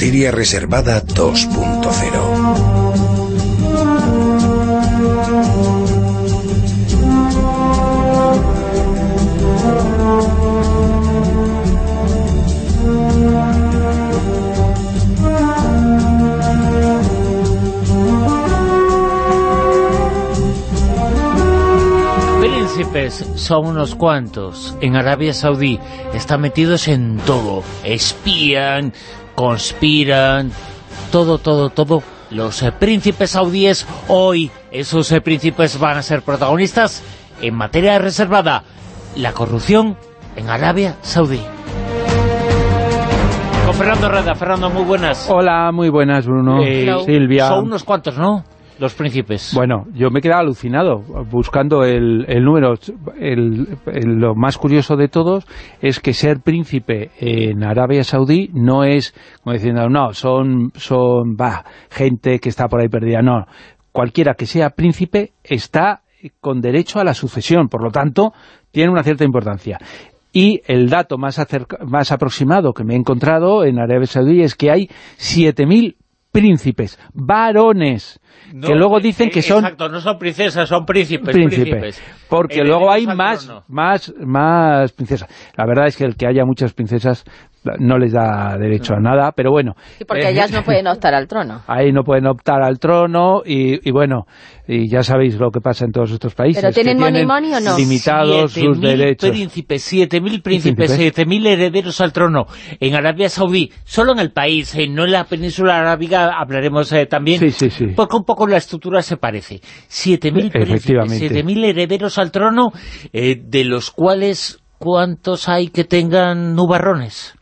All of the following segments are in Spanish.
Materia Reservada 2.0 príncipes son unos cuantos. En Arabia Saudí están metidos en todo. Espían, conspiran, todo, todo, todo. Los eh, príncipes saudíes hoy, esos eh, príncipes van a ser protagonistas en materia reservada. La corrupción en Arabia Saudí. Con Fernando Reda. Fernando, muy buenas. Hola, muy buenas, Bruno. Eh, Silvia. Son unos cuantos, ¿no? Los príncipes. Bueno, yo me he quedado alucinado buscando el, número. El, lo más curioso de todos es que ser príncipe en Arabia Saudí no es, como diciendo, no, son, son va, gente que está por ahí perdida. No, cualquiera que sea príncipe está con derecho a la sucesión, por lo tanto, tiene una cierta importancia. Y el dato más, acerca- más aproximado que me he encontrado en Arabia Saudí es que hay 7.000 príncipes, varones, No, que luego eh, dicen eh, que son Exacto, no son princesas, son príncipes. porque luego hay al más, más, más princesas. La verdad es que el que haya muchas princesas no les da derecho a nada, pero bueno. Sí, porque eh, ellas no pueden optar al trono. Ahí no pueden optar al trono y, y bueno, y ya sabéis lo que pasa en todos estos países. ¿Pero que tienen money money o no? limitados sus 7.000 derechos. príncipes, 7.000 príncipes, Príncipes. 7.000 herederos al trono en Arabia Saudí, solo en el país, eh, no en la península arábiga, hablaremos eh, también, Sí, sí, sí. porque un poco la estructura se parece. 7.000 príncipes, Efectivamente. 7.000 herederos al trono, eh, de los cuales, ¿cuántos hay que tengan nubarrones?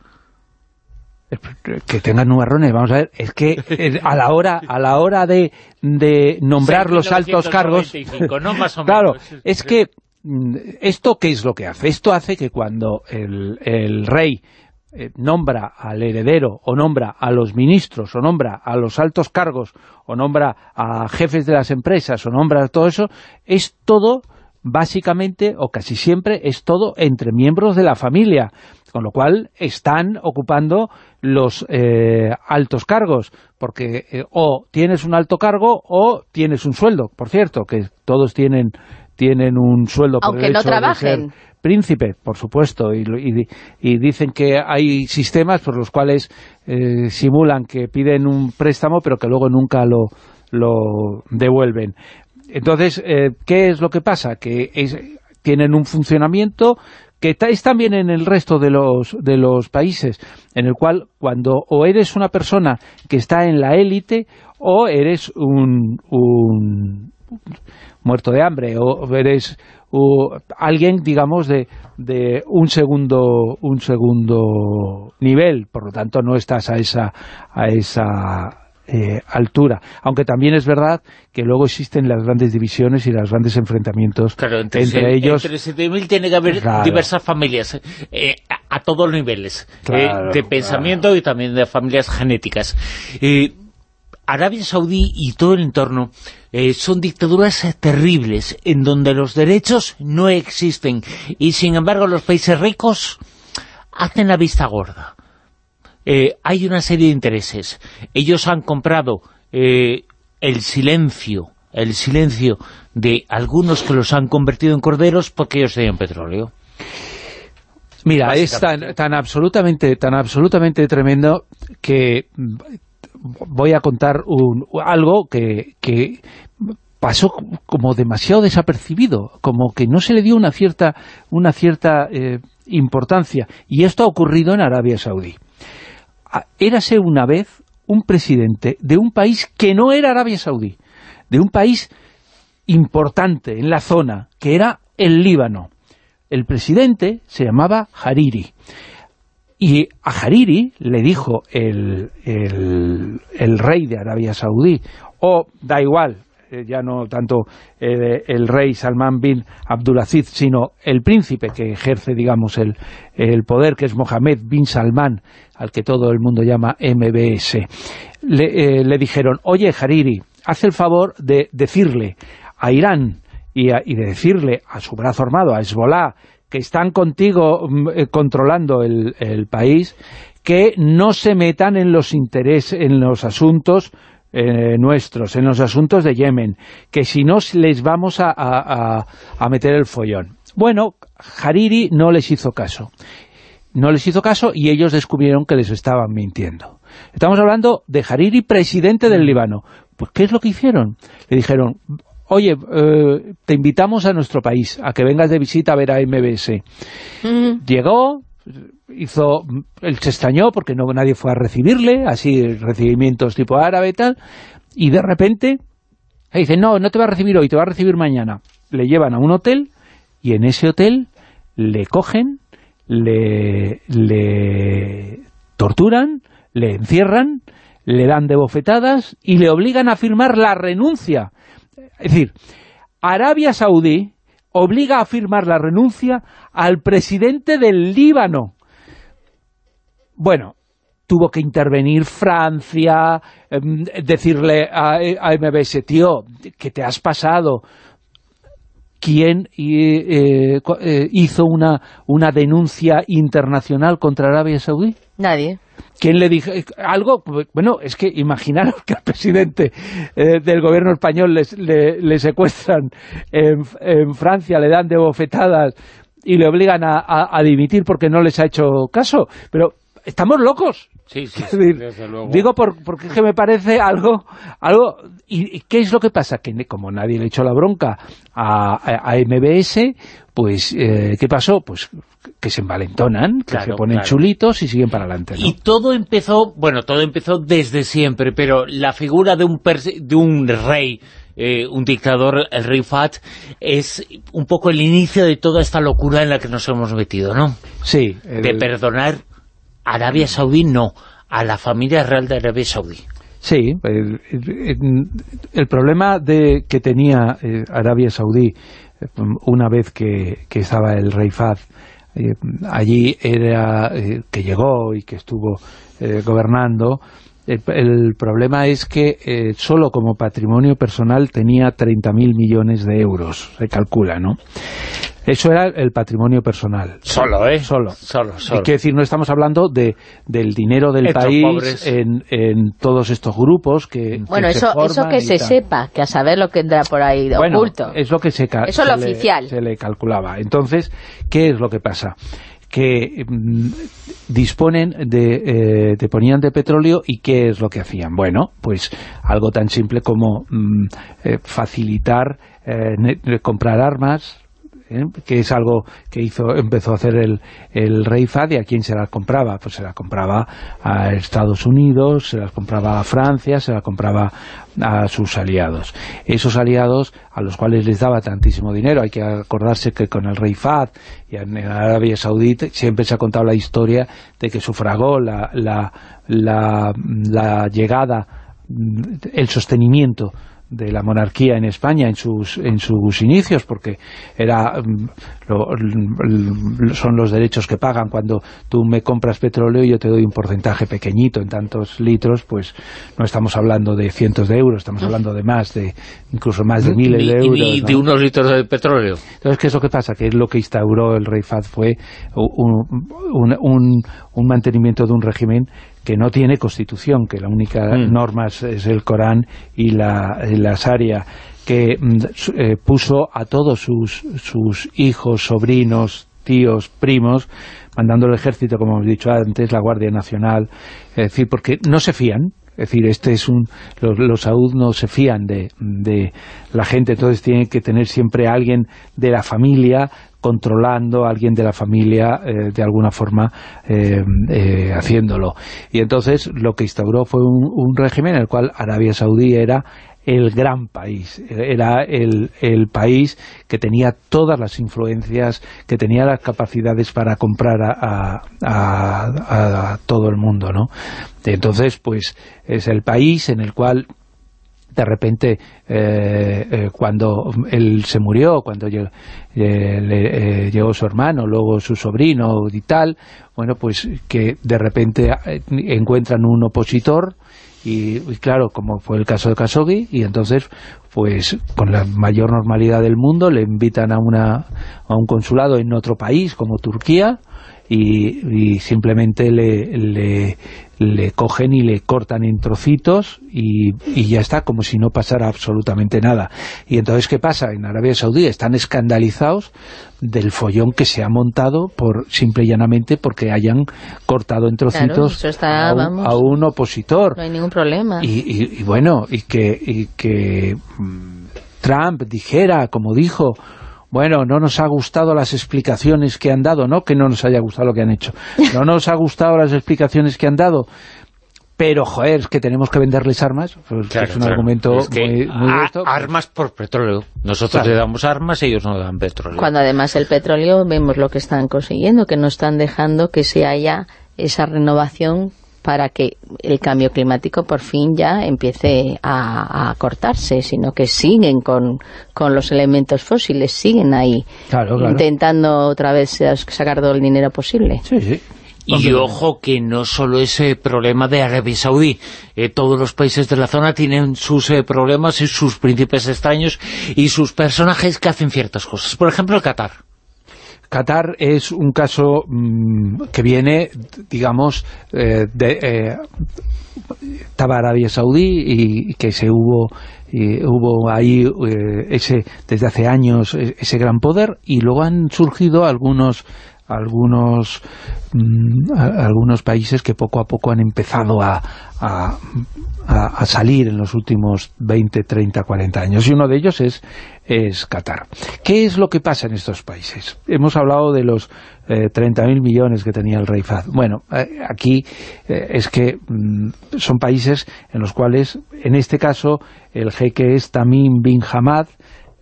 Que tengan nubarrones, vamos a ver, es que eh, a la hora a la hora de, de nombrar los altos cargos, 6.995, ¿no? Más o claro, menos. es que mm, esto qué es lo que hace, esto hace que cuando el, el rey eh, nombra al heredero o nombra a los ministros o nombra a los altos cargos o nombra a jefes de las empresas o nombra todo eso, es todo básicamente o casi siempre es todo entre miembros de la familia, con lo cual están ocupando los eh, altos cargos, porque eh, o tienes un alto cargo o tienes un sueldo, por cierto, que todos tienen tienen un sueldo por Aunque el no hecho de trabajen. ser príncipe, por supuesto, y, y- y dicen que hay sistemas por los cuales eh, simulan que piden un préstamo, pero que luego nunca lo, lo devuelven. Entonces, eh, ¿qué es lo que pasa? Que es- tienen un funcionamiento que ta- es también en el resto de los, de los países, en el cual cuando o eres una persona que está en la élite o eres un, un muerto de hambre o eres alguien, digamos, de, de un segundo un segundo nivel, por lo tanto no estás a esa a esa eh, altura, aunque también es verdad que luego existen las grandes divisiones y los grandes enfrentamientos Claro, entre, entre ellos entre 7.000 tiene que haber Claro. diversas familias, eh, a, a todos los niveles, Claro, eh, de pensamiento y también de familias genéticas. Eh, Arabia Saudí y todo el entorno eh, son dictaduras eh, terribles, en donde los derechos no existen, y sin embargo los países ricos hacen la vista gorda. Eh, hay una serie de intereses. Ellos han comprado eh, el silencio, el silencio de algunos que los han convertido en corderos porque ellos tenían petróleo. Mira, es tan, tan absolutamente tan absolutamente tremendo que voy a contar un, algo que, que pasó como demasiado desapercibido, como que no se le dio una cierta una cierta eh, importancia, y esto ha ocurrido en Arabia Saudí. Érase una vez un presidente de un país que no era Arabia Saudí, de un país importante en la zona, que era el Líbano. El presidente se llamaba Hariri. Y a Hariri le dijo el, el, el rey de Arabia Saudí, o da igual, eh, ya no tanto eh, el rey Salman bin Abdulaziz, sino el príncipe que ejerce, digamos, el, el poder, que es Mohammed bin Salman, al que todo el mundo llama MBS. Le, eh, le dijeron, oye Hariri, haz el favor de decirle a Irán y, y de decirle a su brazo armado, a Hezbollah, que están contigo mm, controlando el, el país, que no se metan en los intereses, en los asuntos eh, nuestros, en los asuntos de Yemen, que si no les vamos a, a, a meter el follón. Bueno, Hariri no les hizo caso. No les hizo caso y ellos descubrieron que les estaban mintiendo. Estamos hablando de Hariri, presidente del Líbano. Pues, ¿qué es lo que hicieron? Le dijeron, oye, eh, te invitamos a nuestro país, a que vengas de visita a ver a MBS. Mm. Llegó, hizo, él se extrañó porque no nadie fue a recibirle, así recibimientos tipo árabe y tal, y de repente dicen, no, no te va a recibir hoy, te va a recibir mañana. Le llevan a un hotel y en ese hotel le cogen, le, le torturan, le encierran, le dan de bofetadas y le obligan a firmar la renuncia. Es decir, Arabia Saudí obliga a firmar la renuncia al presidente del Líbano. Bueno, tuvo que intervenir Francia, em, decirle a, MBS, tío, que te has pasado. ¿Quién eh, eh, hizo una, una denuncia internacional contra Arabia Saudí? Nadie. ¿Quién le dijo eh, algo? Bueno, es que imaginaros que al presidente eh, del gobierno español les- le, le secuestran en, en Francia, le dan de bofetadas y le obligan a, a- a dimitir porque no les ha hecho caso. Pero estamos locos. Sí, sí, sí, decir, desde luego. Digo por, porque es que me parece algo... algo ¿Y y qué es lo que pasa? Que como nadie le echó la bronca a, a- a MBS, pues eh, ¿qué pasó? Pues que se envalentonan, que se ponen claro. chulitos y siguen para adelante. ¿no? Y todo empezó, bueno, todo empezó desde siempre, pero la figura de un, de un rey, eh, un dictador, el rey Fat, es un poco el inicio de toda esta locura en la que nos hemos metido, ¿no? Sí, el- De perdonar a Arabia Saudí, no, a la familia real de Arabia Saudí. Sí, el, el- el problema de que tenía eh, Arabia Saudí eh, una vez que, que estaba el rey Fahd eh, allí era eh, que llegó y que estuvo eh, gobernando el, el problema es que eh, solo como patrimonio personal tenía 30.000 millones de euros, se calcula, ¿no? Eso era el patrimonio personal. Solo, ¿eh? Solo. Solo, solo. que decir, no estamos hablando de, del dinero del Estos país en, en todos estos grupos que Bueno, que se eso, eso que se tal. sepa, que a saber lo que entra por ahí de Bueno, oculto. es lo que se, Eso se lo le- oficial. se le calculaba. Entonces, ¿qué es lo que pasa? que mm, disponen de, eh, deponían de petróleo y ¿qué es lo que hacían? Bueno, pues algo tan simple como mm, eh, facilitar eh, comprar armas, ¿eh? que es algo que hizo empezó a hacer el, el rey y a quién se las compraba. Pues se las compraba a Estados Unidos se las compraba a Francia se las compraba a sus aliados. Esos aliados a los cuales les daba tantísimo dinero. Hay que acordarse que con el rey Fad y en Arabia Saudita siempre se ha contado la historia de que sufragó la, la, la, la llegada el sostenimiento de la monarquía en España en sus en sus inicios porque era mm, lo- l- son los derechos que pagan cuando tú me compras petróleo y yo te doy un porcentaje pequeñito en tantos litros pues no estamos hablando de cientos de euros estamos hablando de más de incluso más de miles de euros ¿no? de unos litros de petróleo. Entonces, ¿qué es lo que pasa? Que es lo que instauró el rey Fahd fue un, un, un- un mantenimiento de un régimen que no tiene constitución, que la única Mm. norma es, es el Corán y la, la Sharia, que mm, eh, puso a todos sus, sus hijos, sobrinos, tíos, primos, mandando el ejército, como hemos dicho antes, la Guardia Nacional, es decir, porque no se fían, es decir, este es un los, los no se fían de, de la gente, entonces tienen que tener siempre a alguien de la familia controlando, alguien de la familia eh, de alguna forma eh, eh, haciéndolo. Y entonces lo que instauró fue un, un régimen en el cual Arabia Saudí era el gran país, era el, el país que tenía todas las influencias, que tenía las capacidades para comprar a, a- a- todo el mundo, ¿no? Entonces, pues, es el país en el cual de repente eh, eh, cuando él se murió, cuando eh, le- llegó su hermano, luego su sobrino y tal, bueno, pues que de repente encuentran un opositor y, claro, como fue el caso de Khashoggi, y entonces pues con la mayor normalidad del mundo le invitan a, una, a un consulado en otro país como Turquía y, y simplemente le, le, le cogen y le cortan en trocitos y, y, ya está, como si no pasara absolutamente nada. Y entonces, ¿qué pasa? En Arabia Saudí están escandalizados del follón que se ha montado por simple y llanamente porque hayan cortado en trocitos Claro, eso está, a, un, vamos. a un opositor. No hay ningún problema. Y, y- y bueno, y que, y que mm, Trump dijera, como dijo, bueno, no nos ha gustado las explicaciones que han dado, no que no nos haya gustado lo que han hecho, no nos ha gustado las explicaciones que han dado, pero joder, es que tenemos que venderles armas, pues, Claro, es un claro. argumento Es que muy, muy a- esto, pues, armas por petróleo. Nosotros Claro. le damos armas, ellos no dan petróleo. Cuando además el petróleo vemos lo que están consiguiendo, que no están dejando que se haya esa renovación para que el cambio climático por fin ya empiece a, a cortarse, sino que siguen con, con los elementos fósiles, siguen ahí Claro, claro. intentando otra vez sacar todo el dinero posible. Sí, sí. Y ojo que no solo ese problema de Arabia Saudí, eh, todos los países de la zona tienen sus eh, problemas y sus príncipes extraños y sus personajes que hacen ciertas cosas. Por ejemplo, el Qatar. Qatar es un caso mm, que viene, digamos, eh, de... eh, estaba Arabia Saudí y, y que se hubo y hubo ahí eh, ese desde hace años eh, ese gran poder y luego han surgido algunos algunos mm, algunos países que poco a poco han empezado a, a, salir en los últimos 20, 30, 40 años y uno de ellos es, es Qatar. ¿Qué es lo que pasa en estos países? Hemos hablado de los eh, 30.000 millones que tenía el rey Fahd. Bueno, eh, aquí eh, es que mm, son países en los cuales, en este caso, el jeque es Tamim bin Hamad,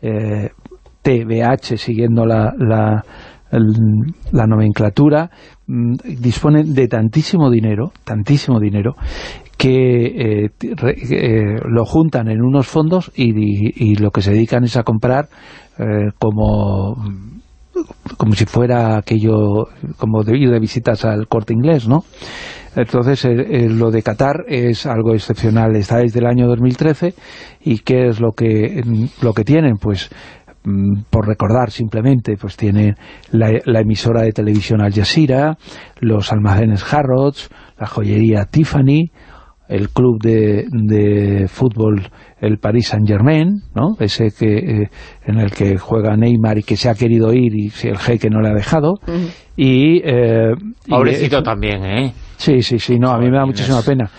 eh, TBH, siguiendo la, la, la nomenclatura, mm, disponen de tantísimo dinero, tantísimo dinero, que eh, re- eh, lo juntan en unos fondos y, y- y lo que se dedican es a comprar eh, como como si fuera aquello como de ir de visitas al corte inglés, ¿no? Entonces, eh, eh, lo de Qatar es algo excepcional. Está desde el año 2013 y ¿qué es lo que, lo que tienen? Pues, por recordar simplemente, pues tienen la, la emisora de televisión Al Jazeera, los almacenes Harrods, la joyería Tiffany, el club de, de fútbol el Paris Saint Germain ¿no? ese que eh, en el que juega Neymar y que se ha querido ir y si el jeque no le ha dejado y, eh, y, Pobrecito eh, también, ¿eh? Sí, sí, sí, no, a mí me da muchísima pena.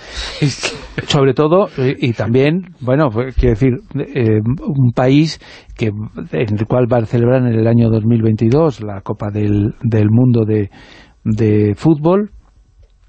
Sobre todo, eh, y también, bueno, pues, quiero decir, eh, un país que en el cual va a celebrar en el año 2022 la Copa del, del Mundo de, de Fútbol,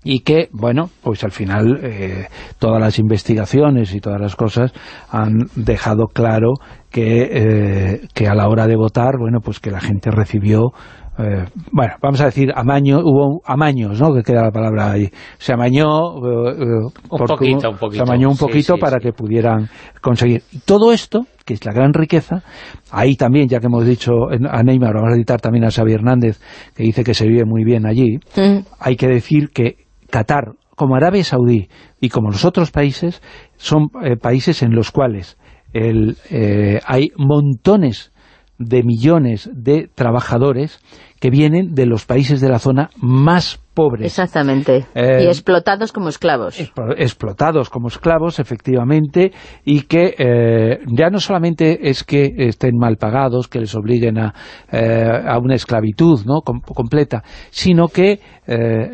y que, bueno, pues al final eh, todas las investigaciones y todas las cosas han dejado claro que, eh, que a la hora de votar, bueno, pues que la gente recibió eh, bueno, vamos a decir amaño, hubo amaños, ¿no? Que queda la palabra ahí. Se amañó eh, eh, porque poquito, un poquito. Se amañó un poquito sí, para sí. que pudieran conseguir. Y todo esto, que es la gran riqueza, ahí también, ya que hemos dicho en- a Neymar, vamos a citar también a Xavi Hernández, que dice que se vive muy bien allí, Mm. hay que decir que Qatar, como Arabia Saudí y como los otros países, son eh, países en los cuales el, eh, hay montones de millones de trabajadores que vienen de los países de la zona más pobres. Exactamente. Eh, y explotados como esclavos. Explo- explotados como esclavos, efectivamente, y que eh, ya no solamente es que estén mal pagados, que les obliguen a, eh, a una esclavitud ¿no? Com- completa, sino que eh,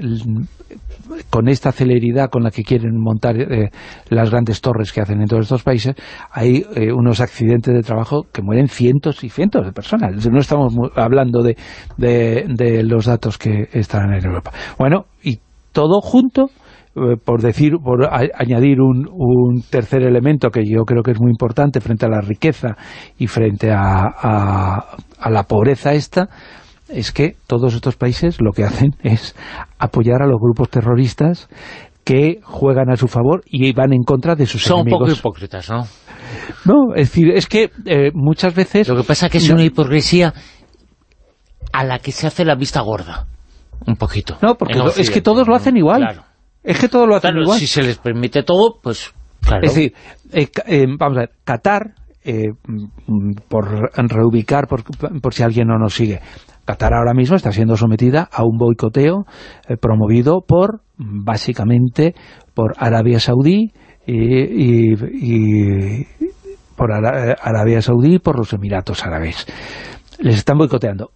con esta celeridad con la que quieren montar eh, las grandes torres que hacen en todos estos países, hay eh, unos accidentes de trabajo que mueren cientos y cientos de personas. No estamos hablando de, de, de los datos que están en Europa. Bueno, y todo junto eh, por decir, por a- añadir un, un tercer elemento que yo creo que es muy importante frente a la riqueza y frente a, a- a la pobreza esta, es que todos estos países lo que hacen es apoyar a los grupos terroristas que juegan a su favor y van en contra de sus Son un poco enemigos. hipócritas, ¿no? No, es decir, es que eh, muchas veces... Lo que pasa es que es No. una hipocresía a la que se hace la vista gorda. Un poquito. No, porque En lo- es que todos lo hacen igual. Claro. Es que todos lo hacen Claro, igual. si se les permite todo, pues claro. Es decir, eh, eh, vamos a ver, Qatar, eh, mm, por reubicar, por, por si alguien no nos sigue, Qatar ahora mismo está siendo sometida a un boicoteo eh, promovido por, básicamente, por Arabia Saudí y, por Arabia Saudí y por los Emiratos Árabes. Les están boicoteando.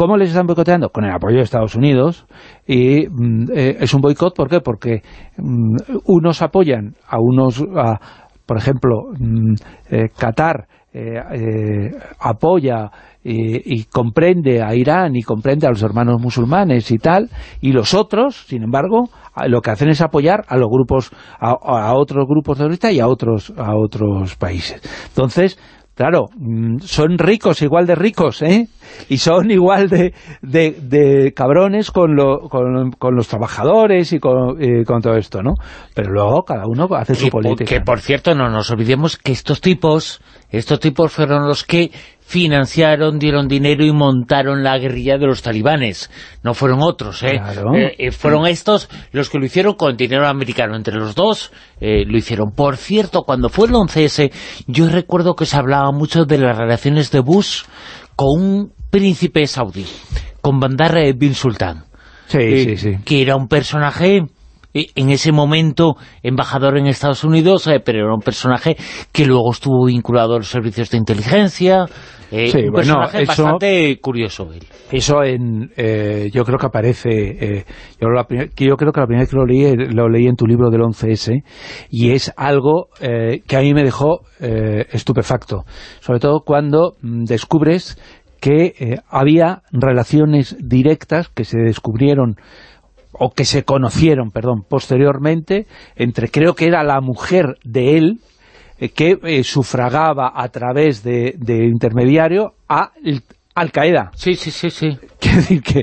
¿Cómo les están boicoteando? Con el apoyo de Estados Unidos y mm, eh, es un boicot, ¿por qué? Porque mm, unos apoyan a unos, por ejemplo, mm, eh, Qatar eh, apoya y, comprende a Irán y comprende a los hermanos musulmanes y tal, y los otros, sin embargo, lo que hacen es apoyar a los grupos, a otros grupos terroristas y a otros, a otros países. Entonces, Claro, mm, son ricos, igual de ricos, ¿eh? Y son igual de, de, cabrones con, con, los trabajadores y con, con, todo esto, ¿no? Pero luego cada uno hace su política. Que, por cierto, no nos olvidemos que estos tipos, estos tipos fueron los que financiaron, dieron dinero y montaron la guerrilla de los talibanes. No fueron otros, ¿eh? eh, eh fueron estos los que lo hicieron con dinero americano. Entre los dos eh, lo hicieron. Por cierto, cuando fue el 11S, yo recuerdo que se hablaba mucho de las relaciones de Bush con un príncipe saudí, con Bandar bin Sultan. Sí, sí, sí. Que era un personaje en ese momento embajador en Estados Unidos, pero era un personaje que luego estuvo vinculado a los servicios de inteligencia, eh, un personaje bastante curioso Eso en, eh, yo creo que aparece, eh, yo, yo, creo que la primera vez que lo leí, lo leí en tu libro del 11S, y es algo que a mí me dejó estupefacto, sobre todo cuando mm, descubres que había relaciones directas que se descubrieron o que se conocieron, perdón, posteriormente, entre creo que era la mujer de él, eh, que eh, sufragaba a través de, intermediario a Al-Qaeda. Sí, sí, sí, sí. Quiere decir que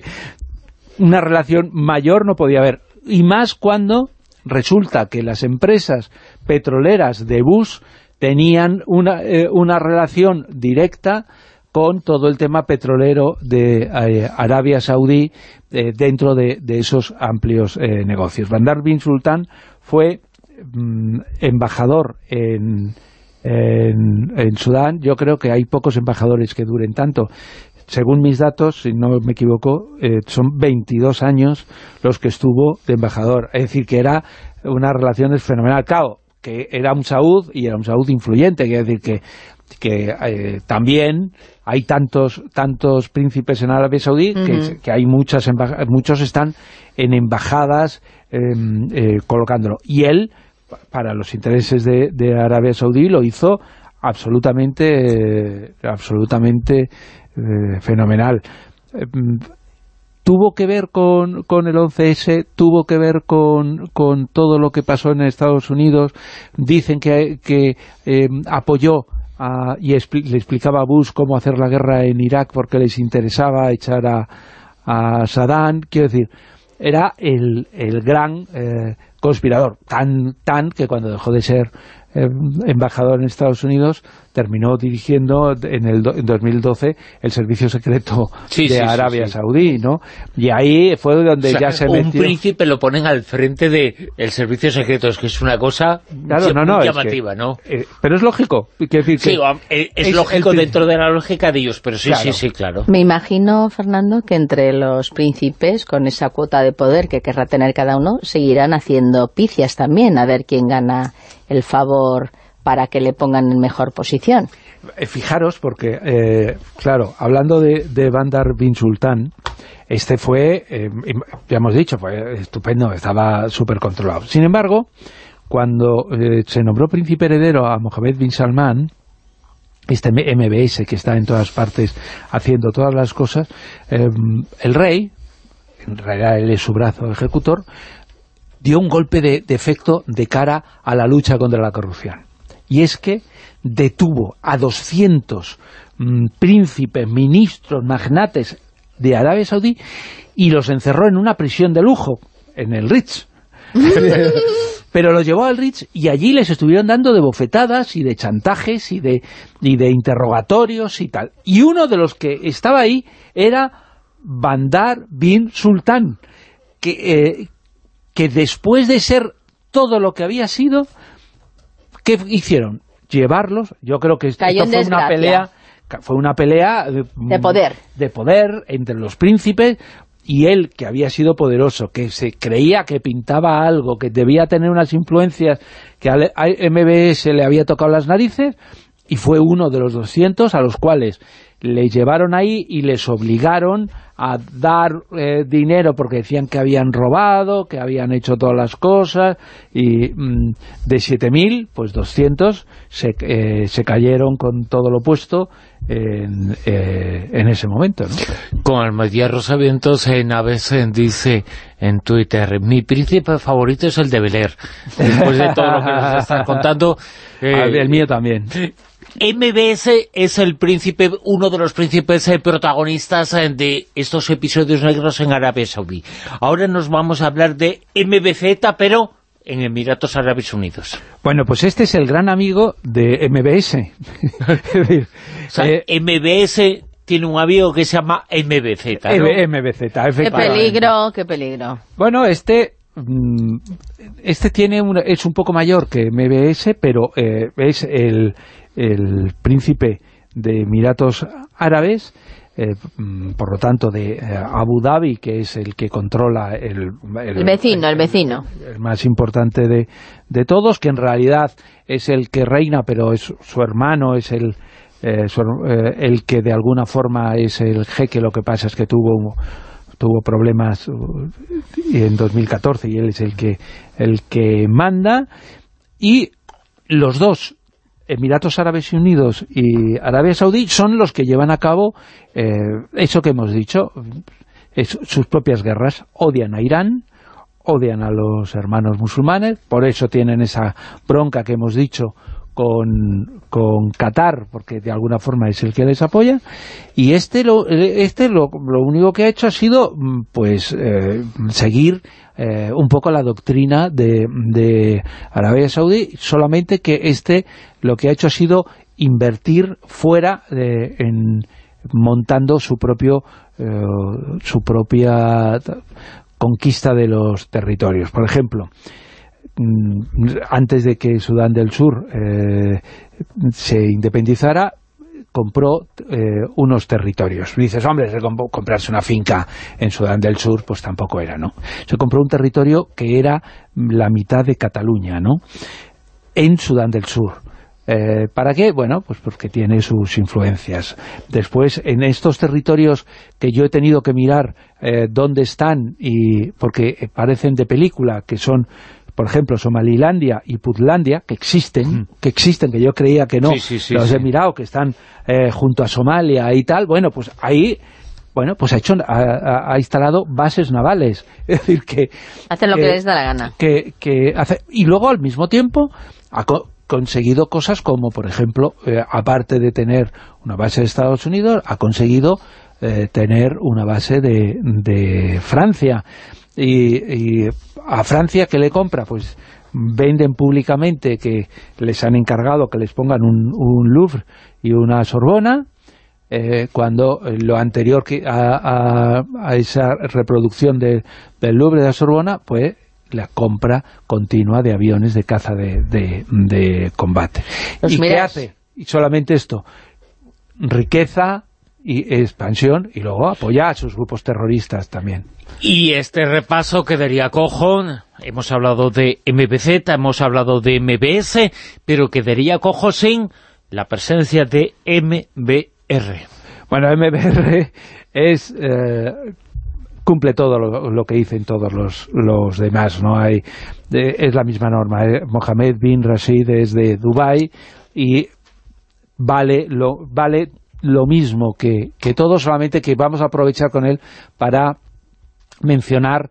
una relación mayor no podía haber. Y más cuando resulta que las empresas petroleras de Bush tenían una, eh, una relación directa con todo el tema petrolero de Arabia Saudí dentro de, esos amplios negocios. Bandar bin Sultan fue embajador en, en, Sudán, yo creo que hay pocos embajadores que duren tanto. Según mis datos, si no me equivoco, eh, son 22 años los que estuvo de embajador. Es decir, que era una relación fenomenal. Claro, que era un Saúd y era un Saúd influyente, quiere decir que que eh, también hay tantos tantos príncipes en Arabia Saudí que, hay muchas muchos están en embajadas em, eh, colocándolo. Y él para los intereses de, Arabia Saudí lo hizo absolutamente absolutamente eh, fenomenal. Mm, tuvo que ver con, con el 11S, tuvo que ver con, con, todo lo que pasó en Estados Unidos, dicen que, que em, apoyó y le explicaba a Bush cómo hacer la guerra en Irak porque les interesaba echar a, a Saddam, quiero decir, era el, el gran eh, conspirador, tan, tan que cuando dejó de ser embajador en Estados Unidos terminó dirigiendo en el 2012 el servicio secreto de Arabia Saudí, ¿no? Y ahí fue donde ya se un príncipe lo ponen al frente del el servicio secreto, es que es una cosa llamativa, ¿no? Eh, pero es lógico. Decir sí, eh, es, lógico dentro de la lógica de ellos, pero sí, sí, sí, claro. Me imagino, Fernando, que entre los príncipes, con esa cuota de poder que querrá tener cada uno, seguirán haciendo picias también, a ver quién gana el favor para que le pongan en mejor posición. Eh, fijaros, porque, eh, claro, hablando de, Bandar bin Sultan, este fue, eh, ya hemos dicho, fue estupendo, estaba súper controlado. Sin embargo, cuando se nombró príncipe heredero a Mohammed bin Salman, este MBS que está en todas partes haciendo todas las cosas, el rey, en realidad él es su brazo ejecutor, dio un golpe de efecto de cara a la lucha contra la corrupción y es que detuvo a 200 mm, príncipes, ministros, magnates de Arabia Saudí y los encerró en una prisión de lujo, en el Ritz. Pero los llevó al Ritz y allí les estuvieron dando de bofetadas y de chantajes y de, de interrogatorios y tal. Y uno de los que estaba ahí era Bandar bin Sultan, que, eh, que después de ser todo lo que había sido, ¿Qué hicieron? Llevarlos, yo creo que esto fue una pelea fue una pelea de poder. de poder entre los príncipes y él, que había sido poderoso, que se creía que pintaba algo, que debía tener unas influencias, que al MBS le había tocado las narices, y fue uno de los 200 a los cuales le llevaron ahí y les obligaron a dar eh, dinero porque decían que habían robado, que habían hecho todas las cosas y mm, de 7.000, pues 200 se, eh, se cayeron con todo lo puesto en, eh, en ese momento. ¿no? Con Almadía Rosavientos en Aves dice en Twitter, mi príncipe favorito es el de Beler. Después de todo lo que nos está contando... el mío también. MBS es el príncipe, uno de los príncipes eh, protagonistas eh, de estos episodios negros en Arabia Saudí. Ahora nos vamos a hablar de MBZ, pero en Emiratos Árabes Unidos. Bueno, pues este es el gran amigo de MBS. o sea, eh, MBS tiene un amigo que se llama MBZ, ¿no? MBZ, Qué peligro, qué peligro. Bueno, este mm, este tiene es un poco mayor que MBS, pero es el, el príncipe de Emiratos Árabes, eh, mm, por lo tanto de eh, Abu Dhabi, que es el que controla el, el, vecino, el, vecino. El, más importante de, de, todos, que en realidad es el que reina, pero es su hermano, es el, eh, el que de alguna forma es el jeque, lo que pasa es que tuvo tuvo problemas en 2014 y él es el que el que manda y los dos Emiratos Árabes Unidos y Arabia Saudí son los que llevan a cabo eh, eso que hemos dicho, sus propias guerras. Odian a Irán, odian a los hermanos musulmanes, por eso tienen esa bronca que hemos dicho con, con Qatar, porque de alguna forma es el que les apoya, y este lo, este lo, lo único que ha hecho ha sido mm, pues eh, seguir eh, un poco la doctrina de, de Arabia Saudí, solamente que este lo que ha hecho ha sido invertir fuera de, en montando su propio eh, su propia conquista de los territorios. Por ejemplo, antes de que Sudán del Sur eh, se independizara, compró eh, unos territorios. Dices, hombre, comprarse una finca en Sudán del Sur, pues tampoco era, ¿no? Se compró un territorio que era la mitad de Cataluña, ¿no? En Sudán del Sur. Eh, ¿Para qué? Bueno, pues porque tiene sus influencias. Después, en estos territorios que yo he tenido que mirar dónde están, y porque parecen de película, que son por ejemplo, Somalilandia y Putlandia, que existen, mm. que existen, que yo creía que no, los he mirado, que están eh, junto a Somalia y tal, bueno, pues ahí bueno, pues ha, hecho, ha, instalado bases navales. Es decir, que... Hacen lo que, les da la gana. Que, que hace, y luego, al mismo tiempo, ha conseguido cosas como, por ejemplo, eh, aparte de tener una base de Estados Unidos, ha conseguido eh, tener una base de, de Francia y, a Francia que le compra pues venden públicamente que les han encargado que les pongan un, Louvre y una Sorbona eh, cuando lo anterior que a, esa reproducción del Louvre de la Sorbona pues la compra continua de aviones de caza de, de, combate. Pues ¿Y qué hace? Y solamente esto, riqueza y expansión y luego apoya a sus grupos terroristas también. Y este repaso quedaría cojo, hemos hablado de MBZ, hemos hablado de MBS, pero quedaría cojo sin la presencia de MBR. Bueno, MBR es... Eh, cumple todo lo, que dicen todos los, los demás, no hay es la misma norma. Eh. Mohamed bin Rashid es de Dubai y vale lo, vale lo mismo que, que todo, solamente que vamos a aprovechar con él para mencionar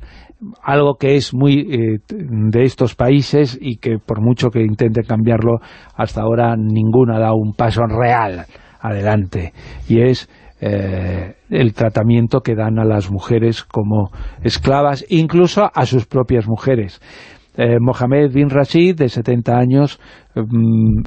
algo que es muy eh, de estos países y que por mucho que intenten cambiarlo, hasta ahora ninguno ha dado un paso real adelante, y es eh, el tratamiento que dan a las mujeres como esclavas, incluso a sus propias mujeres. Eh, Mohamed bin Rashid, de 70 años, mm,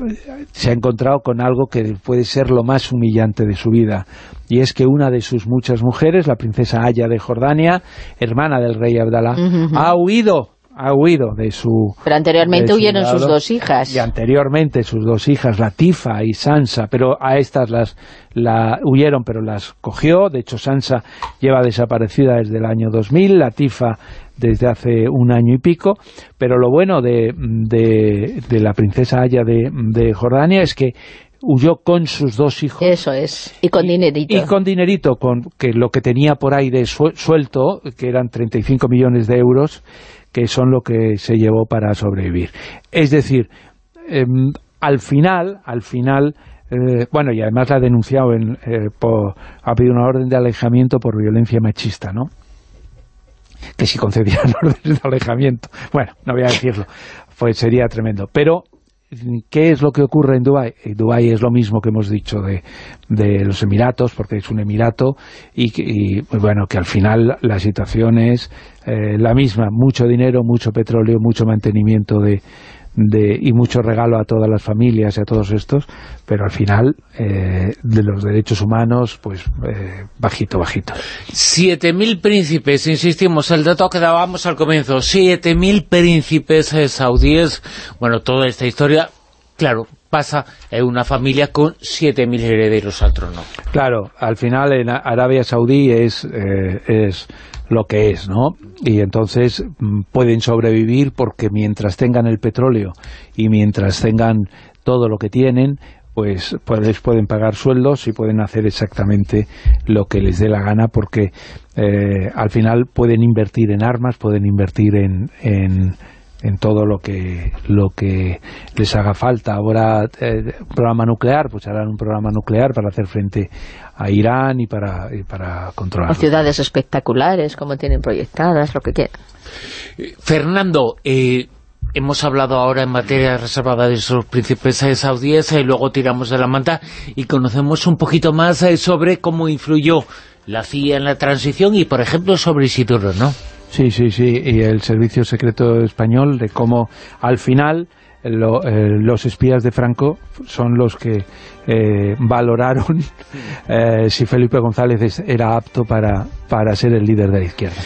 se ha encontrado con algo que puede ser lo más humillante de su vida, y es que una de sus muchas mujeres, la princesa Aya de Jordania, hermana del rey Abdalá, ha huido ha huido de su... Pero anteriormente su huyeron sus dos hijas. Y anteriormente sus dos hijas, Latifa y Sansa, pero a estas las la huyeron, pero las cogió. De hecho, Sansa lleva desaparecida desde el año 2000, Latifa desde hace un año y pico. Pero lo bueno de, de, de la princesa Aya de, de Jordania es que huyó con sus dos hijos. Eso es. Y con dinerito. Y con dinerito, con que lo que tenía por ahí de suel- suelto, que eran 35 millones de euros, que son lo que se llevó para sobrevivir. Es decir, em, al final, al final, eh, bueno, y además la ha denunciado, en, eh, ha pedido una orden de alejamiento por violencia machista, ¿no? Que si concedieran órdenes de alejamiento, bueno, no voy a decirlo, pues sería tremendo. Pero, ¿qué es lo que ocurre en Dubái? En Dubái es lo mismo que hemos dicho de, de los Emiratos, porque es un Emirato, y, y, bueno, que al final la situación es eh, la misma, mucho dinero, mucho petróleo, mucho mantenimiento de, de, y mucho regalo a todas las familias y a todos estos, pero al final eh, de los derechos humanos, pues eh, bajito, bajito. 7.000 príncipes, insistimos, el dato que dábamos al comienzo, 7.000 príncipes eh, saudíes, bueno, toda esta historia, claro, pasa en una familia con 7.000 herederos al trono. Claro, al final en Arabia Saudí es, eh, es lo que es, ¿no? Y entonces mm, pueden sobrevivir porque mientras tengan el petróleo y mientras tengan todo lo que tienen, pues, pues les pueden pagar sueldos y pueden hacer exactamente lo que les dé la gana porque eh, al final pueden invertir en armas, pueden invertir en, en, en todo lo que lo que les haga falta. Ahora, eh, un programa nuclear, pues harán un programa nuclear para hacer frente a Irán y para, y para O controlar. ciudades espectaculares, como tienen proyectadas, lo que quieran. Fernando, eh, hemos hablado ahora en materia reservada de esos príncipes eh, saudíes, y luego tiramos de la manta y conocemos un poquito más eh, sobre cómo influyó la CIA en la transición y, por ejemplo, sobre Isidoro, ¿no? Sí, sí, sí, y el Servicio Secreto Español, de cómo al final lo- eh, los espías de Franco son los que eh, valoraron eh, si Felipe González era apto para, para ser el líder de la izquierda.